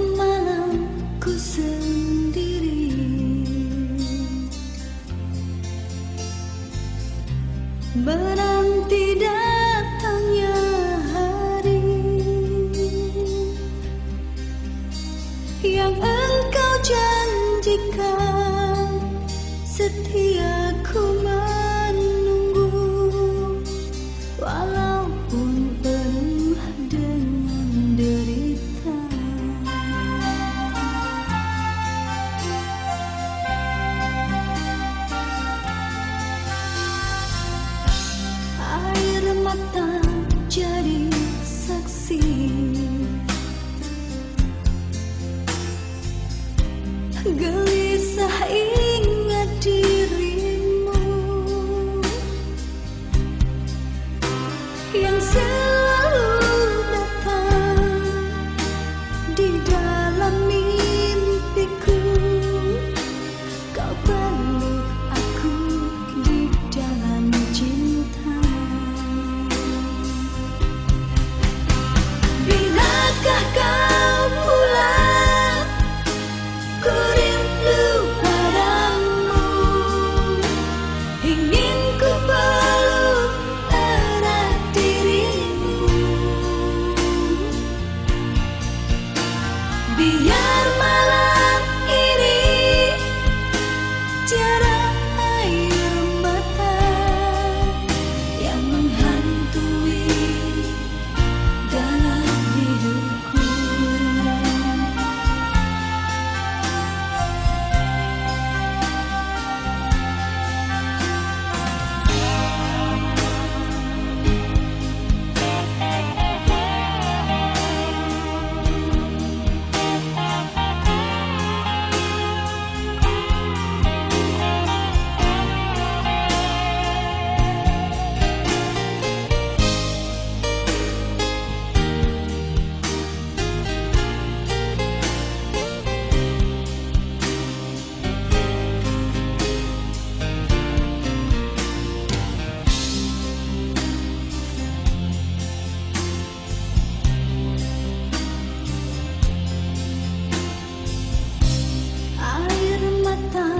malamku sendiri Menanti datangnya hari Yang engkau janjikan setia Girl. biar malu.